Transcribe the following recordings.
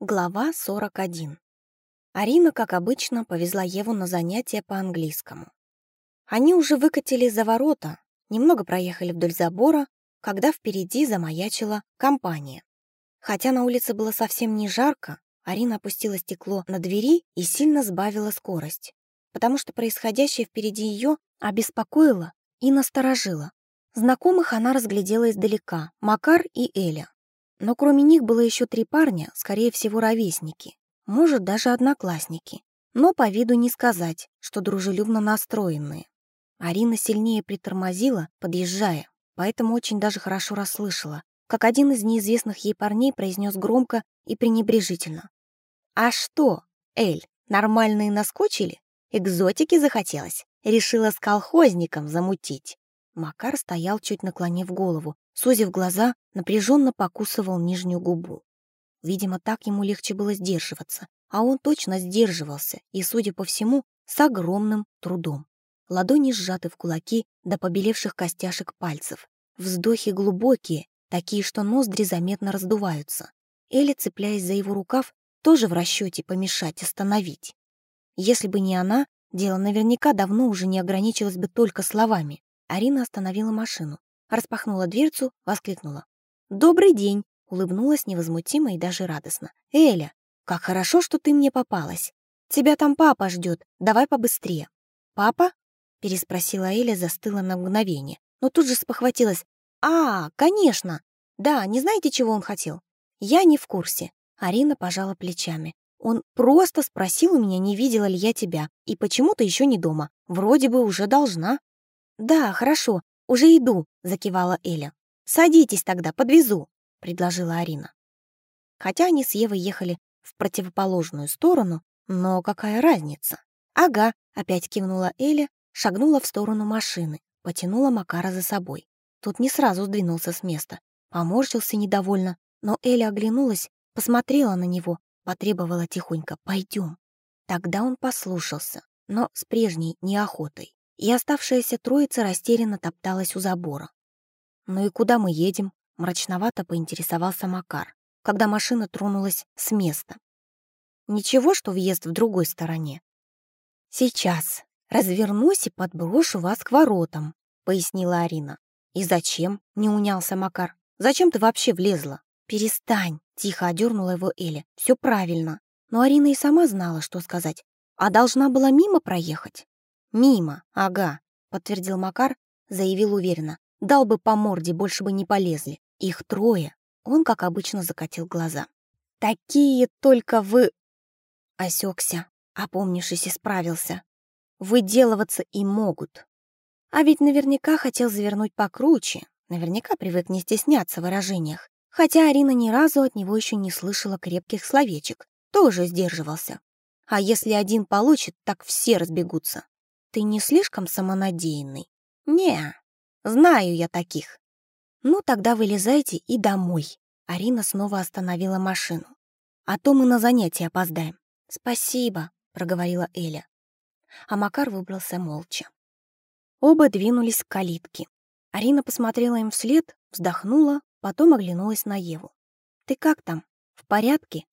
Глава 41. Арина, как обычно, повезла Еву на занятия по английскому. Они уже выкатили за ворота, немного проехали вдоль забора, когда впереди замаячила компания. Хотя на улице было совсем не жарко, Арина опустила стекло на двери и сильно сбавила скорость, потому что происходящее впереди ее обеспокоило и насторожило. Знакомых она разглядела издалека — Макар и Эля. Но кроме них было еще три парня, скорее всего, ровесники, может, даже одноклассники. Но по виду не сказать, что дружелюбно настроенные. Арина сильнее притормозила, подъезжая, поэтому очень даже хорошо расслышала, как один из неизвестных ей парней произнес громко и пренебрежительно. «А что, Эль, нормальные наскочили? Экзотики захотелось? Решила с колхозником замутить?» Макар стоял, чуть наклонив голову, сузив глаза, напряженно покусывал нижнюю губу. Видимо, так ему легче было сдерживаться, а он точно сдерживался, и, судя по всему, с огромным трудом. Ладони сжаты в кулаки до побелевших костяшек пальцев. Вздохи глубокие, такие, что ноздри заметно раздуваются. Эля, цепляясь за его рукав, тоже в расчете помешать, остановить. Если бы не она, дело наверняка давно уже не ограничилось бы только словами. Арина остановила машину, распахнула дверцу, воскликнула. «Добрый день!» — улыбнулась невозмутимо и даже радостно. «Эля, как хорошо, что ты мне попалась. Тебя там папа ждет, давай побыстрее». «Папа?» — переспросила Эля, застыла на мгновение, но тут же спохватилась. «А, конечно! Да, не знаете, чего он хотел?» «Я не в курсе». Арина пожала плечами. «Он просто спросил у меня, не видела ли я тебя, и почему-то еще не дома. Вроде бы уже должна». «Да, хорошо, уже иду», — закивала Эля. «Садитесь тогда, подвезу», — предложила Арина. Хотя они с Евой ехали в противоположную сторону, но какая разница? «Ага», — опять кивнула Эля, шагнула в сторону машины, потянула Макара за собой. Тут не сразу сдвинулся с места, поморщился недовольно, но Эля оглянулась, посмотрела на него, потребовала тихонько «пойдем». Тогда он послушался, но с прежней неохотой и оставшаяся троица растерянно топталась у забора. «Ну и куда мы едем?» — мрачновато поинтересовался Макар, когда машина тронулась с места. «Ничего, что въезд в другой стороне?» «Сейчас. Развернусь и подброшу вас к воротам», — пояснила Арина. «И зачем?» — не унялся Макар. «Зачем ты вообще влезла?» «Перестань!» — тихо одернула его Эля. «Все правильно». Но Арина и сама знала, что сказать. А должна была мимо проехать. «Мимо, ага», — подтвердил Макар, заявил уверенно. «Дал бы по морде, больше бы не полезли. Их трое». Он, как обычно, закатил глаза. «Такие только вы...» Осекся, опомнившись, исправился. «Выделываться и могут». А ведь наверняка хотел завернуть покруче, наверняка привык не стесняться в выражениях. Хотя Арина ни разу от него еще не слышала крепких словечек, тоже сдерживался. А если один получит, так все разбегутся. Ты не слишком самонадеянный? Не, знаю я таких. Ну, тогда вылезайте и домой. Арина снова остановила машину. А то мы на занятия опоздаем. Спасибо, проговорила Эля. А Макар выбрался молча. Оба двинулись к калитке. Арина посмотрела им вслед, вздохнула, потом оглянулась на Еву. «Ты как там? В порядке?»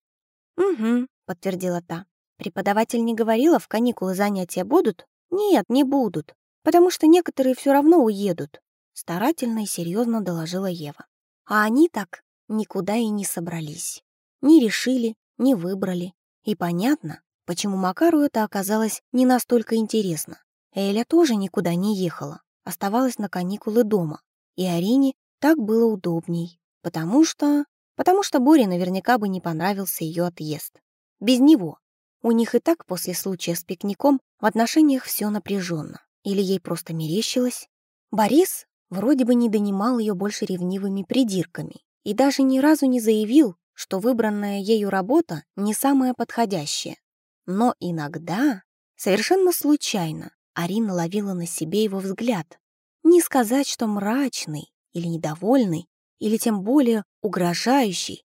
«Угу», — подтвердила та. «Преподаватель не говорила, в каникулы занятия будут?» «Нет, не будут, потому что некоторые все равно уедут», старательно и серьезно доложила Ева. А они так никуда и не собрались. Не решили, не выбрали. И понятно, почему Макару это оказалось не настолько интересно. Эля тоже никуда не ехала, оставалась на каникулы дома. И Арине так было удобней, потому что... Потому что Боре наверняка бы не понравился ее отъезд. Без него. У них и так после случая с пикником в отношениях все напряженно. Или ей просто мерещилось? Борис вроде бы не донимал ее больше ревнивыми придирками и даже ни разу не заявил, что выбранная ею работа не самая подходящая. Но иногда, совершенно случайно, Арина ловила на себе его взгляд. Не сказать, что мрачный или недовольный, или тем более угрожающий,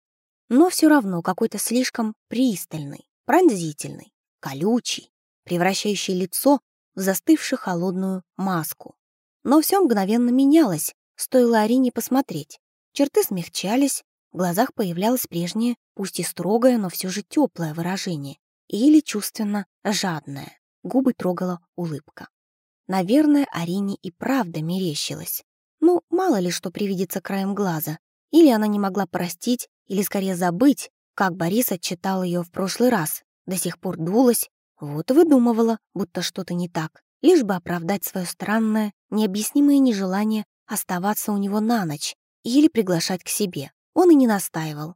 но все равно какой-то слишком пристальный, пронзительный, колючий превращающий лицо в застывшую холодную маску. Но все мгновенно менялось, стоило Арине посмотреть. Черты смягчались, в глазах появлялось прежнее, пусть и строгое, но все же теплое выражение, или чувственно жадное. Губы трогала улыбка. Наверное, Арине и правда мерещилась. Ну, мало ли что привидится краем глаза. Или она не могла простить, или скорее забыть, как Борис отчитал ее в прошлый раз. До сих пор дулась, вот выдумывала, будто что-то не так, лишь бы оправдать свое странное, необъяснимое нежелание оставаться у него на ночь или приглашать к себе. Он и не настаивал.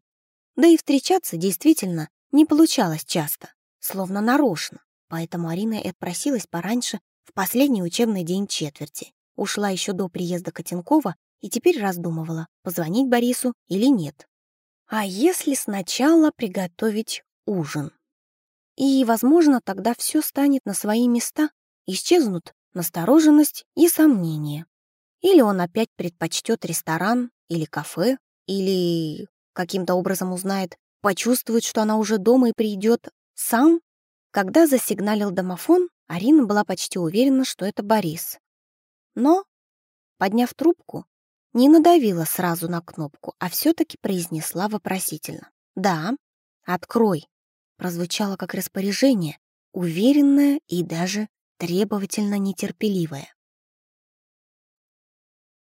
Да и встречаться действительно не получалось часто, словно нарочно. Поэтому Арина и отпросилась пораньше в последний учебный день четверти. Ушла еще до приезда Котенкова и теперь раздумывала, позвонить Борису или нет. А если сначала приготовить ужин? И, возможно, тогда все станет на свои места, исчезнут настороженность и сомнения. Или он опять предпочтет ресторан или кафе, или каким-то образом узнает, почувствует, что она уже дома и придет сам. Когда засигналил домофон, Арина была почти уверена, что это Борис. Но, подняв трубку, не надавила сразу на кнопку, а все-таки произнесла вопросительно. «Да, открой», прозвучало как распоряжение, уверенное и даже требовательно нетерпеливое.